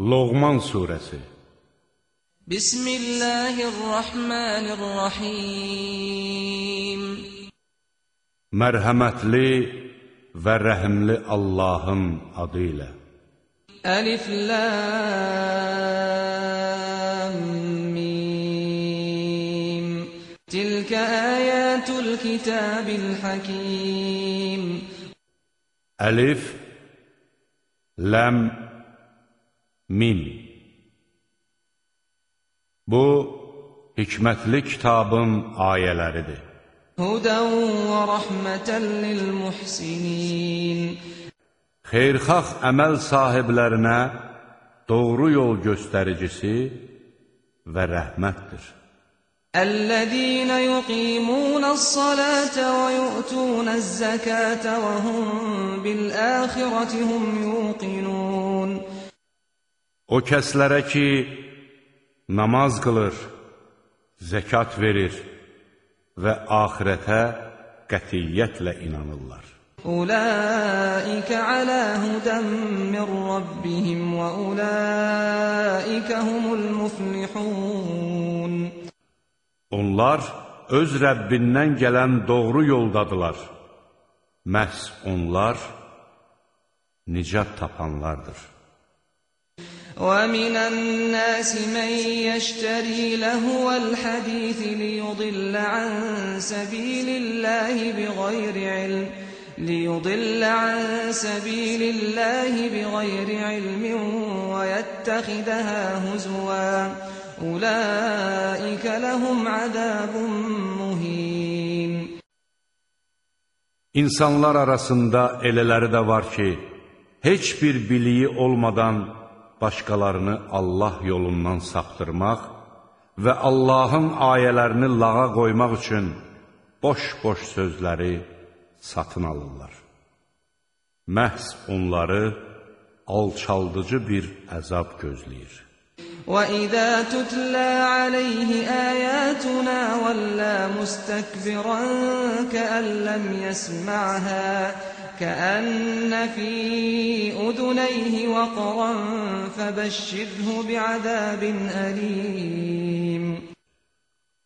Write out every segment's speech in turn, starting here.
Loğman Suresi. Bismillahirrahmanirrahim. Mərhəmətli və rəhimli Allahın adı ilə. Əlif Lam Mim. Tilkə ayatul kitabil hakim. Əlif Ləm Mim min. Bu, hikmətli kitabın ayələridir. Hudən və rəhmətən lil-muhsinin. Xeyrxax əməl sahiblərinə doğru yol göstəricisi və rəhmətdir. Əl-ləzīnə yuqīmūnəs-salātə və yu'tūnəz-zəkātə və hum bil-āxirəti hum yuqinūn. O kəslərə ki, namaz qılır, zəkat verir və axirətə qətiyyətlə inanırlar. Ulaikə alə hudən min Rabbihim və ulaikə humul muflihun. Onlar öz Rəbbindən gələn doğru yoldadılar. Məhz onlar nicat tapanlardır. ومن الناس من يشتري لهو الحديث ليضل عن سبيل الله بغير علم ليضل عن سبيل الله بغير علم ويتخذها هزوا. أولئك لهم عذاب مهين. İnsanlar arasında elələri də var ki, heç bir biliyi olmadan başqalarını Allah yolundan saptırmaq və Allahın ayələrini lağa qoymaq üçün boş-boş sözləri satın alırlar. Məhz onları alçaldıcı bir əzab gözləyir. وَإِذَا تُتْلَى عَلَيْهِ آيَاتُنَا وَلَّى مُسْتَكْبِرًا كَأَن لَّمْ يَسْمَعْهَا كأن في أذنيه وقرا فبشره بعذاب أليم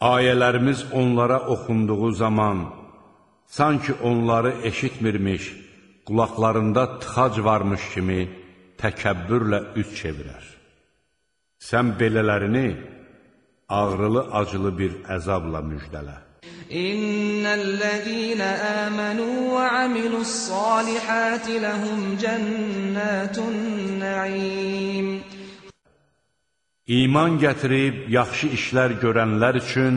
Ayələrimiz onlara oxunduğu zaman sanki onları eşitmirmiş, qulaqlarında tıxac varmış kimi təkəbbürlə üz çevirər. Sən belələrini ağrılı-acılı bir əzabla müjdələ. إن الذين آمنوا وعملوا الصالحات لهم جنات النعيم İman gətirib yaxşı işlər görənlər üçün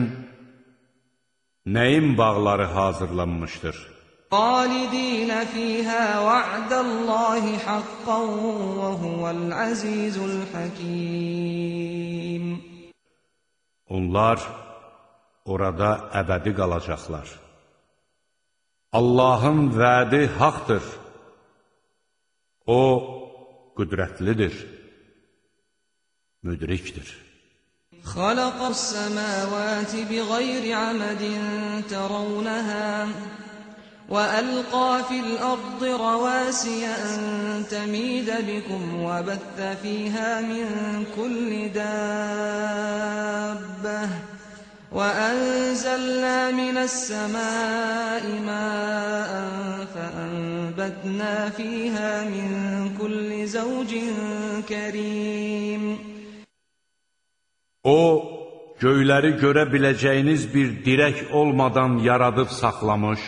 nəyin bağları hazırlanmışdır? خالدين فيها وعد الله حقا وهو العزيز الحكيم Onlar orada əbədi qalacaqlar. Allahın vədi haqdır. O, qüdrətlidir, müdrikdir. خلق السماوات بغير عمد ترونها وألقى في الأرض رواسي أن تميد بكم وبث فيها من كل دابة وأنزلنا من السماء ماء فأنبتنا فيها من كل زوج كريم O, göyləri görə biləcəyiniz bir dirək olmadan yaradıb saxlamış,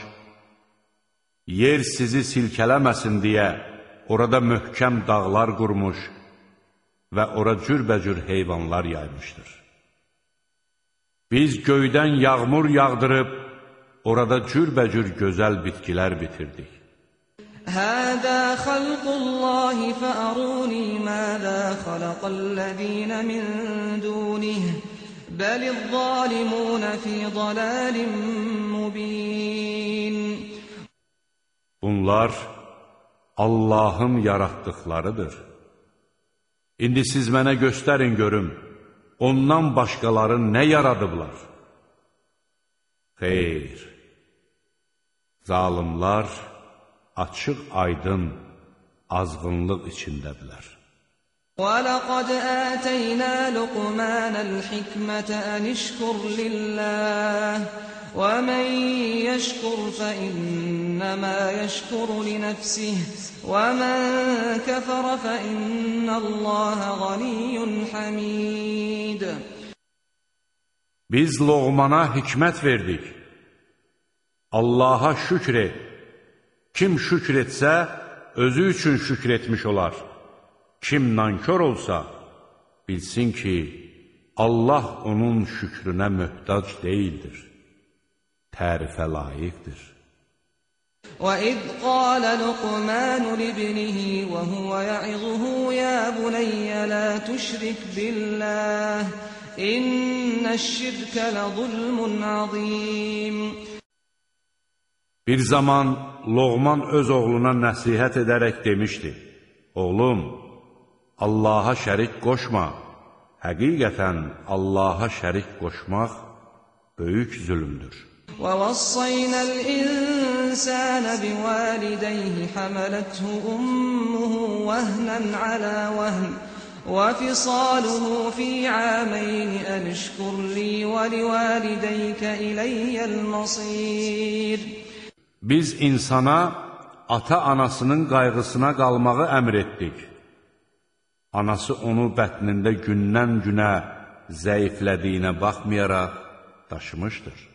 yer sizi silkələməsin deyə orada möhkəm dağlar qurmuş və ora cürbəcür heyvanlar yaymışdır. Biz göydən yağmur yağdırıb, orada cürbəcür gözəl bitkilər bitirdik. Hədə xalqullahi fəəruni mədə xalaqallədinə min dunih, bəlidzalimuna fi dalalin mubin. Bunlar Allahın yaratdıqlarıdır. İndi siz mənə göstərin görüm, ondan başqaları nə yaradıblar? Xeyr, zalimlar açıq aydın azğınlıq içindədirlər. وَلَقَدْ آتَيْنَا لُقْمَانَ الْحِكْمَةَ أَنِ اشْكُرْ لِلَّهِ وَمَنْ يَشْكُرْ فَإِنَّمَا يَشْكُرُ لِنَفْسِهِ وَمَنْ كَفَرَ فَإِنَّ اللَّهَ غَنِيٌّ حَمِيدٌ Biz Loğmana hikmət verdik. Allaha şükr et. Kim şükr etsə, özü üçün şükr etmiş olar. Kim nankör olsa, bilsin ki, Allah onun şükrünə möhtac deyildir. Tərifə layiqdir. وَإِذْ قَالَ لُقْمَانُ لِابْنِهِ وَهُوَ يَعِظُهُ يَا بُنَيَّ لَا تُشْرِكْ بِاللَّهِ إِنَّ الشِّرْكَ لَظُلْمٌ عَظِيمٌ Bir zaman Loğman öz oğluna nəsihət edərək demişdi, Oğlum, Allaha şərik qoşma, həqiqətən Allaha şərik qoşmaq böyük zülümdür. وَوَصَّيْنَا الْإِنسَانَ بِوَالِدَيْهِ حَمَلَتْهُ أُمُّهُ وَهْنًا عَلَى وَهْنٍ وَفِصَالُهُ فِي عَامَيْنِ أَنِ اشْكُرْ لِي وَلِوَالِدَيْكَ إِلَيَّ الْمَصِيرُ Biz insana ata-anasının qayğısına qalmağı əmr etdik. Anası onu bətnində gündən-günə zəiflədiyinə baxmayaraq daşımışdır.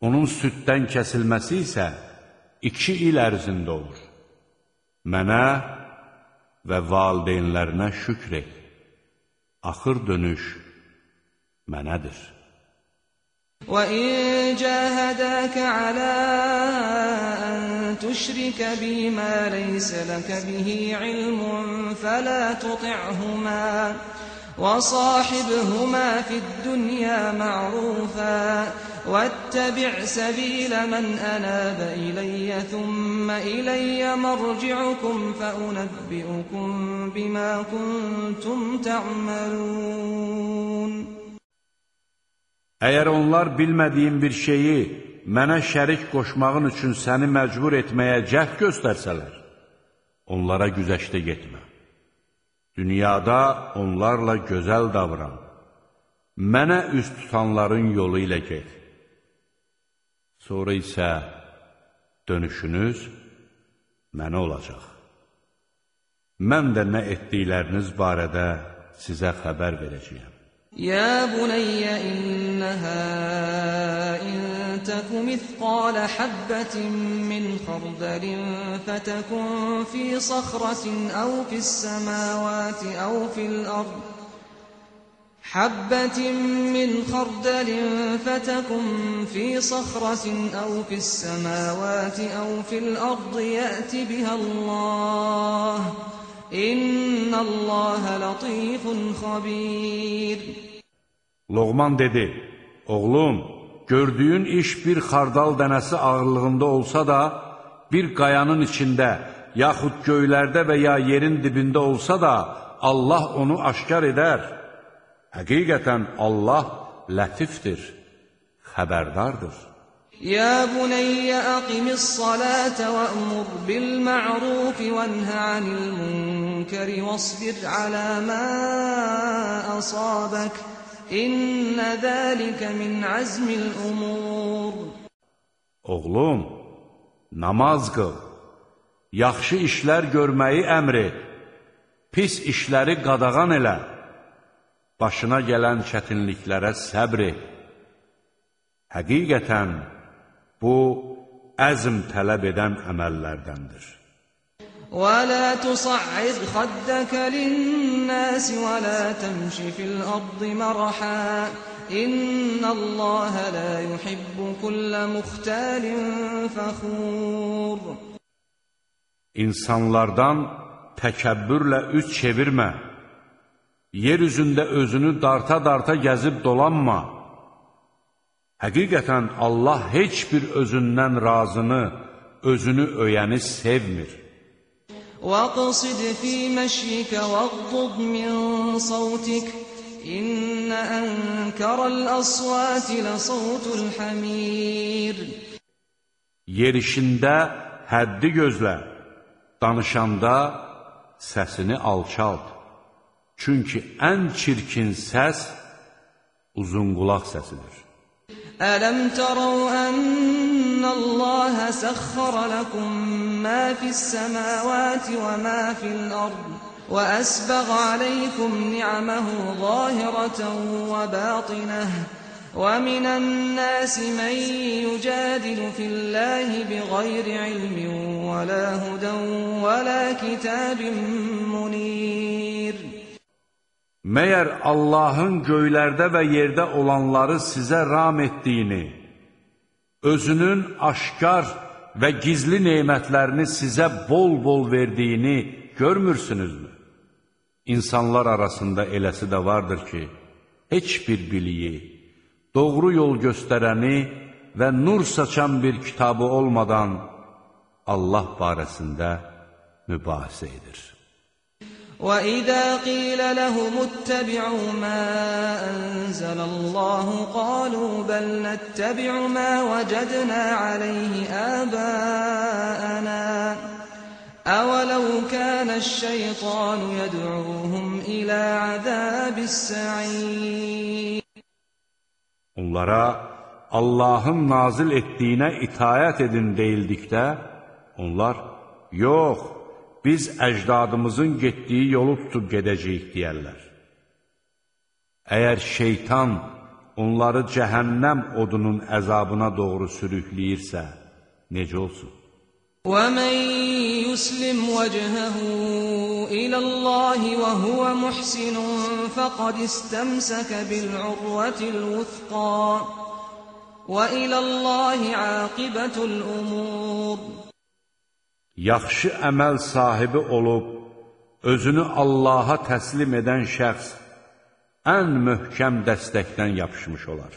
Onun süddən kəsilməsi isə iki il ərzində olur. Mənə və valideynlərinə şükr et. Axır dönüş mənədir. وَإِن جَاهَدَاكَ عَلَىٰ أَن تُشْرِكَ بِي مَا لَيْسَ لَكَ بِهِ عِلْمٌ فَلَا تُطِعْهُمَا وَصَاحِبْهُمَا فِي الدُّنْيَا مَعْرُوفًا وَاتَّبِعْ سَبِيلَ مَنْ أَنَابَ إِلَيَّ ثُمَّ إِلَيَّ مَرْجِعُكُمْ فَأُنَبِّئُكُم بِمَا كُنتُمْ تَعْمَلُونَ Əgər onlar bilmədiyin bir şeyi mənə şərik qoşmağın üçün səni məcbur etməyə cəhd göstərsələr, onlara güzəşdə getmə. Dünyada onlarla gözəl davran. Mənə üst tutanların yolu ilə get. Sonra isə dönüşünüz mənə olacaq. Mən də nə etdikləriniz barədə sizə xəbər verəcəyəm. يا بني إنها إن تك مثقال حبة من خردل فتكن في صخرة أو في السماوات أو في الأرض حبة من خردل فتكن في صخرة أو في السماوات أو في الأرض يأت بها الله إن الله لطيف خبير Loğman dedi, oğlum, gördüyün iş bir xardal dənəsi ağırlığında olsa da, bir qayanın içində, yaxud göylərdə və ya yerin dibində olsa da, Allah onu aşkar edər. Həqiqətən Allah lətifdir, xəbərdardır. Ya bunayya aqimis salata wa amur bil ma'ruf wa nha 'anil munkar wasbir 'ala ma asabak. İnna zalika min 'azmil umur. Oğlum namaz qıl. Yaxşı işlər görməyi əmr et. Pis işləri qadağan elə başına gələn çətinliklərə səbr et. Həqiqətən, bu, əzm tələb edən əməllərdəndir. ولا تصعد خدك للناس ولا تمش في الأرض مرحا إن الله لا يحب كل مختال فخور İnsanlardan təkəbbürlə üz çevirmə, yer üzündə özünü darta-darta gəzib dolanma. Həqiqətən Allah heç bir özündən razını, özünü öyəni sevmir. واقصد في مشيك واغضض من صوتك إن أنكر الأصوات لصوت الحمير Yerişində həddi gözlə, danışanda səsini alçalt. Çünki ən çirkin səs uzun qulaq səsidir. Ələm tərəu ənnə Allahə səxxərə ləkum mə fissəməvəti və mə fil-ərd və əsbəq aleykum ni'məhu zahirətən və bətinəh və minən nəsi mən yücədil مَن bi qayri ilmin və lə hudən və lə كِتَابٍ مُنِيرٍ Məyər Allahın göylərdə və yerdə olanları sizə ram etdiyini, özünün aşkar və gizli neymətlərini sizə bol-bol verdiyini görmürsünüzmü? İnsanlar arasında eləsi də vardır ki, heç bir biliyi, doğru yol göstərəni və nur saçan bir kitabı olmadan Allah barəsində mübahisə edir. وَإِذَا قِيلَ لَهُمُ اتَّبِعُوا مَا أَنزَلَ اللَّهُ قَالُوا بَلْ نَتَّبِعُ مَا وَجَدْنَا عَلَيْهِ آبَاءَنَا. أَوَلَوْ كَانَ الشَّيْطَانُ يَدْعُوهُمْ إِلَى عَذَابِ السَّعِيرِ. Onlara Allahın nazil etdiyinə itayət edin deyildikdə, onlar, yox, biz əcdadımızın getdiyi yolu tutub gedəcəyik deyərlər. Əgər şeytan onları cəhənnəm odunun əzabına doğru sürükləyirsə, necə olsun? وَمَنْ يُسْلِمْ وَجْهَهُ إِلَى اللَّهِ وَهُوَ مُحْسِنٌ فَقَدِ اسْتَمْسَكَ بِالْعُرْوَةِ الْوُثْقَى وَإِلَى اللَّهِ عَاقِبَةُ الْأُمُورِ Yaxşı əməl sahibi olub, özünü Allaha təslim edən şəxs ən möhkəm dəstəkdən yapışmış olar.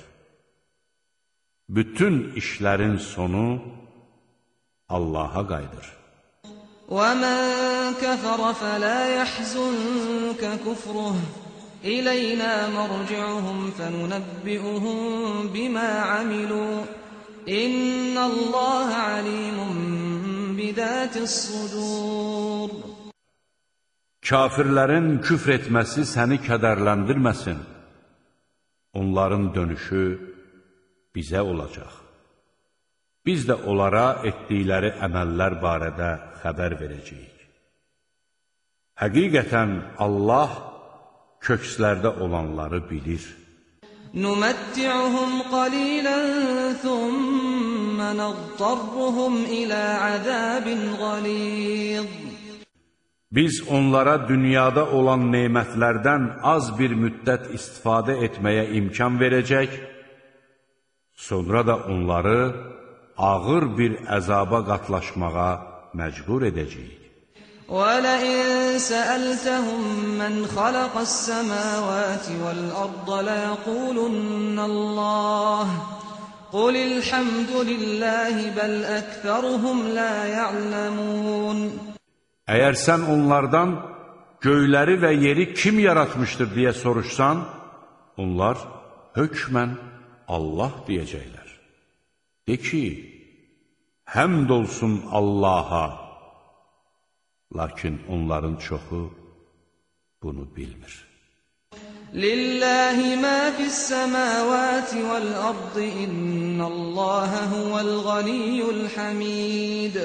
Bütün işlərin sonu Allaha qayıdır. وَمَنْ كَفَرَ فَلَا يَحْزُنْكَ كُفْرُهُ إِلَيْنَا مَرْجِعُهُمْ فَنُنَبِّئُهُم بِمَا عَمِلُوا إِنَّ اللَّهَ عَلِيمٌ bizatis sudur Kafirlərin küfr etməsi səni kədərləndirməsin. Onların dönüşü bizə olacaq. Biz də onlara etdikləri əməllər barədə xəbər verəcəyik. Həqiqətən Allah kökslərdə olanları bilir. نُمَتِّعُهُمْ قَلِيلًا ثُمَّ نَضْطَرُّهُمْ إِلَى عَذَابٍ غَلِيظٍ Biz onlara dünyada olan nemətlərdən az bir müddət istifadə etməyə imkan verəcək, sonra da onları ağır bir əzaba qatlaşmağa məcbur edəcəyik. وَلَئِن سَأَلْتَهُم مَّنْ خَلَقَ السَّمَاوَاتِ وَالْأَرْضَ لَيَقُولُنَّ اللَّهُ قُلِ الْحَمْدُ لِلَّهِ بَلْ أَكْثَرُهُمْ لَا يَعْلَمُونَ Əgər sən onlardan göyləri və yeri kim yaratmışdır deyə soruşsan, onlar hökmən Allah deyəcəklər. De ki, həmd olsun Allaha, Lakin onların çoxu bunu bilmir. Lillahi ma fis semawati vel ardı innallaha huvel ganiyyul hamid.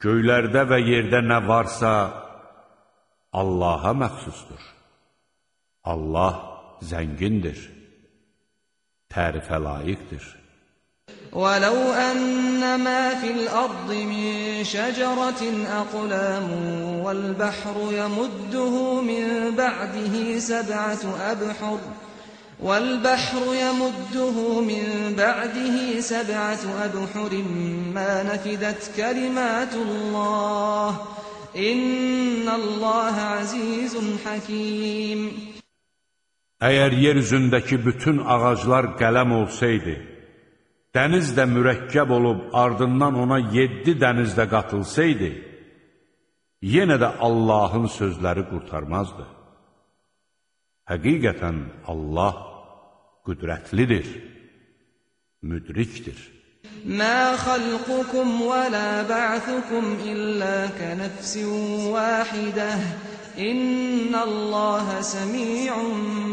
Göylərdə və yerdə nə varsa Allaha məxsusdur. Allah zəngindir, tərifə layiqdir. وَلَوْ أَنَّ مَا فِي الْأَرْضِ مِن شَجَرَةٍ أَقْلَامٌ وَالْبَحْرُ يَمُدُّهُ مِن بَعْدِهِ سَبْعَةُ أَبْحُرٍ وَالْبَحْرُ يَمُدُّهُ مِن بَعْدِهِ سَبْعَةُ أَبْحُرٍ مَا نَفِدَتْ كَلِمَاتُ اللَّهِ إِنَّ اللَّهَ عَزِيزٌ حَكِيمٌ. Əgər yer üzündəki bütün ağaclar qələm olsaydı, dəniz də mürəkkəb olub ardından ona yeddi dəniz də qatılsaydı, yenə də Allahın sözləri qurtarmazdı. Həqiqətən Allah qüdrətlidir, müdrikdir. Mə xalqukum və la ba'thukum illə kənəfsin vahidə, innəllaha səmi'un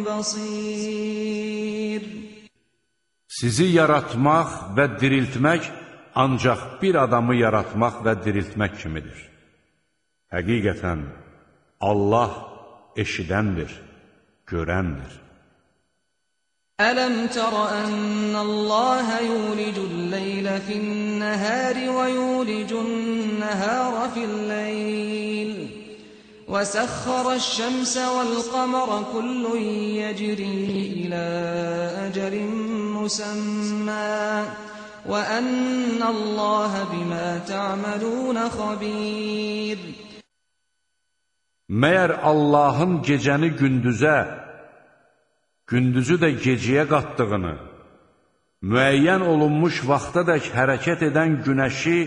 basir. Sizi yaratmaq və diriltmək ancaq bir adamı yaratmaq və diriltmək kimidir. Həqiqətən, Allah eşidəndir, görəndir. Ələm tərə ənnəlləhə yulicul leylə finnəhəri və yulicun nəhərə filləyl وسخر الشمس والقمر كل يجري إلى أجل مسمى وأن الله بما تعملون خبير Məyər Allahın gecəni gündüzə, gündüzü də gecəyə qatdığını, müəyyən olunmuş vaxtadək hərəkət edən günəşi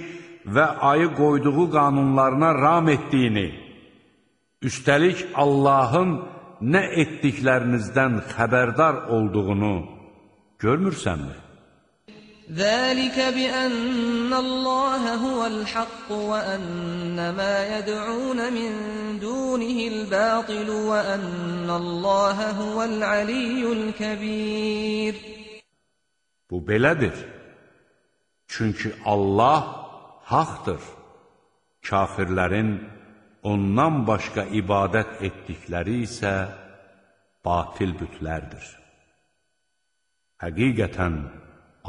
və ayı qoyduğu qanunlarına ram etdiyini, Üstəlik Allahın nə etdiklərinizdən xəbərdar olduğunu görmürsənmi? Zəlikə bi ənnəlləhə huvəl haqq və ənnə mə yəd'unə min dunihil batilu və ənnəlləhə huvəl aliyyul kəbir. Bu belədir. Çünki Allah haqdır, kafirlərin ondan başqa ibadət etdikləri isə batil bütlərdir. Həqiqətən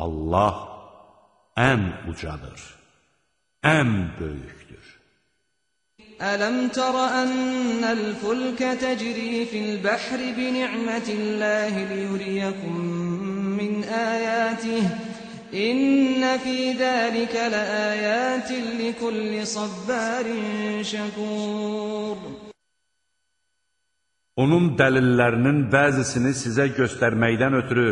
Allah ən ucadır, ən böyükdür. Ələm tərə ənəl fülkə təcri fil bəhri bi ni'mətilləhi liyuriyəkum min əyətih İnne fi zalika laayatin likulli sabbarin şakur. Onun dəlillərinin bəzisini sizə göstərməkdən ötürü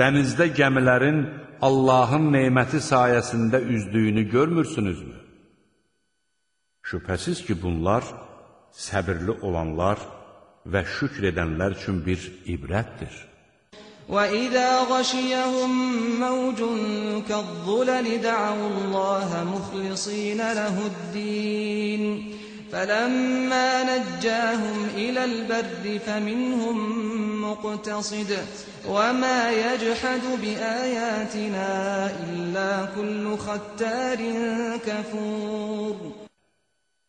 dənizdə gəmilərin Allahın neyməti sayəsində üzdüyünü görmürsünüzmü? Şübhəsiz ki, bunlar səbirli olanlar və şükr edənlər üçün bir ibrətdir. وإذا غشيهم موج كالظلل دعوا الله مخلصين له الدين. فلما نجاهم إلى البر فمنهم مقتصد. وما يجحد بآياتنا إلا كل ختار كفور.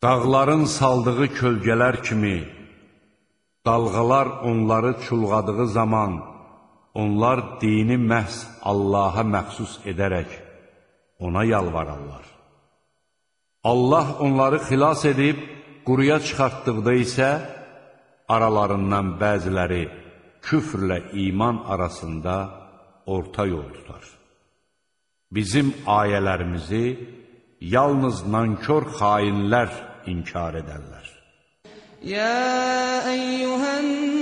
Dağların saldığı kölgələr kimi, dalğalar onları çulğadığı zaman, Onlar dini məhz Allaha məxsus edərək ona yalvararlar. Allah onları xilas edib, quruya çıxartdıqda isə aralarından bəziləri küfrlə iman arasında orta yol tutar. Bizim ayələrimizi yalnız nankör xainlər inkar edərlər. Ya eyyuhən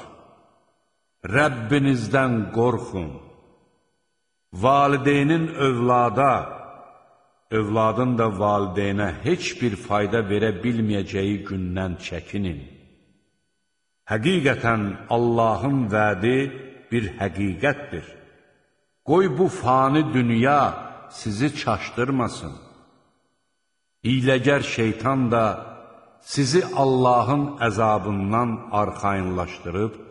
Rəbbinizdən qorxun. Valideynin övlada, övladın da valideynə heç bir fayda verə bilməyəcəyi gündən çəkinin. Həqiqətən Allahın vədi bir həqiqətdir. Qoy bu fani dünya sizi çaşdırmasın. Hiləgər şeytan da sizi Allahın əzabından arxayınlaşdırıb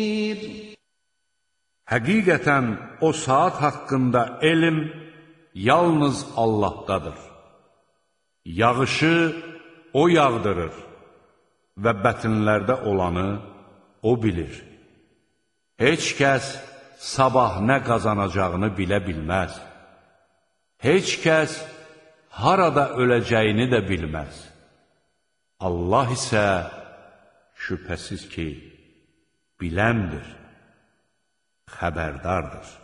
Həqiqətən o saat haqqında elm yalnız Allahdadır. Yağışı o yağdırır və bətinlərdə olanı o bilir. Heç kəs sabah nə qazanacağını bilə bilməz. Heç kəs harada öləcəyini də bilməz. Allah isə şübhəsiz ki, biləndir, xəbərdardır.